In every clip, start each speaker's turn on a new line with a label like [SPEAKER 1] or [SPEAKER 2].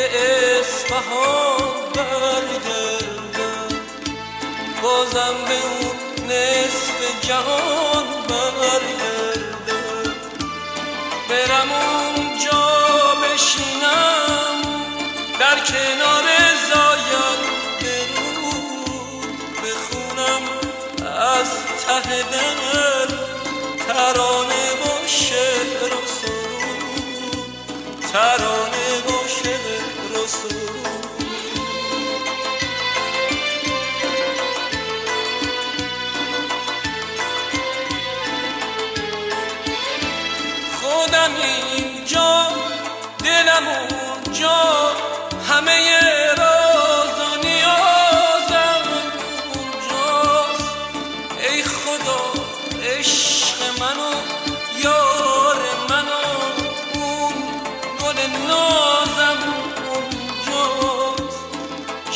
[SPEAKER 1] اصفهان برگردم بازم به اون نصف جهان برگردم برم اونجا بشینم در کنار زاینده رود بخونم از ته دل ترانه و شعر و سرود. ترانه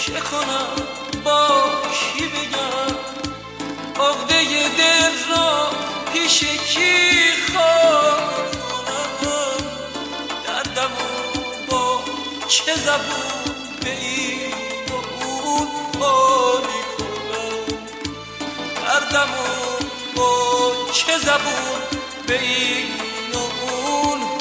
[SPEAKER 1] چه کنم با کی بگم؟ عقده دل را پیش کی خالی کنم؟ دردمو با چه زبون به این و اون حالی کنم؟ دردمو با چه زبون به این و اون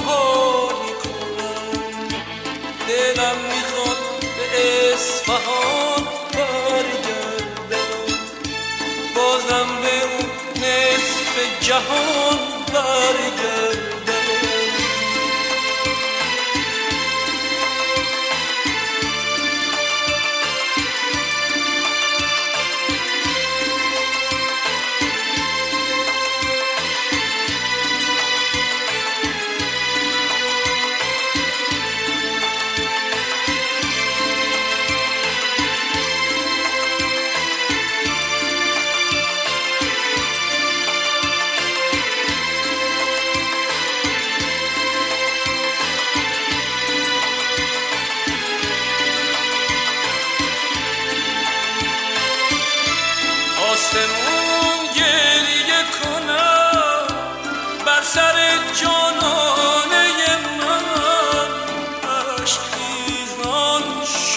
[SPEAKER 1] جهان برگردم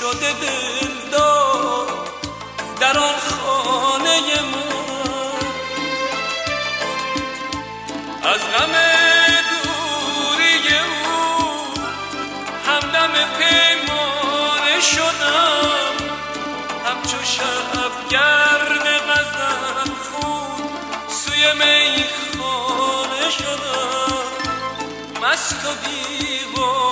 [SPEAKER 1] شده دلدار در آن خانه من از غم دوری او همدم پیمانه شدم همچو شبگرد غزل خون سوی میخانه شدم. مست و دیوانه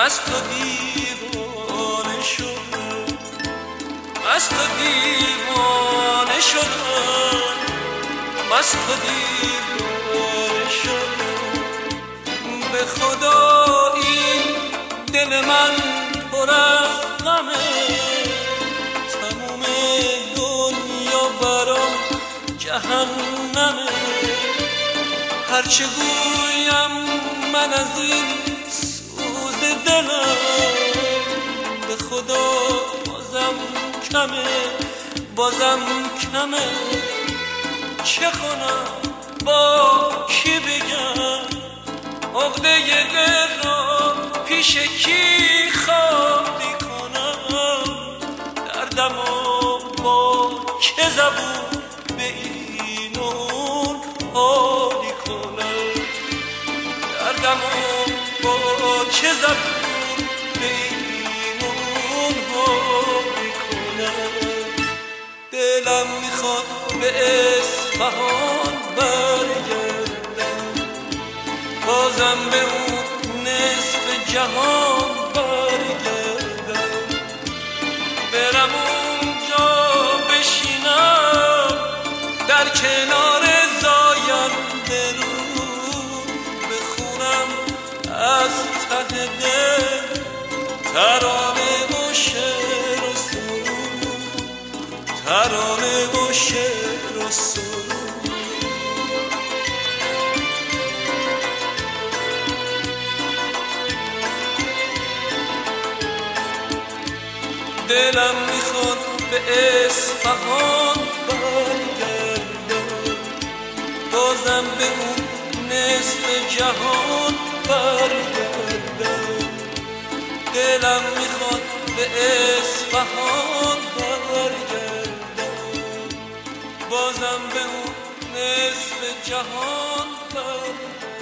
[SPEAKER 1] مست و دیوانه شدم مست و دیوانه شدم مست و دیوانه شدم. به خدا این دل من پر غمه تموم دنیا برام جهنمه. هرچه گویم من از این دلم. به خدا بازم کمه بازم کمه. چه کنم؟ با کی بگم؟ عقده دل را پیش کی خالی کنم؟ دردم با چه زبون به این دلم می‌خواد به اصفهان برگردم. بازم به اون نصف جهان برگردم. برم اونجا بشینم در کنار زاینده رود بخونم از ته دل ترانه ترانه و شعر و سرود دلم می‌خواد به اصفهان برگردم. بازم به اون نصف جهان برگردم. دلم می‌خواد به اصفهان بازم به اون نصف جهان برگردم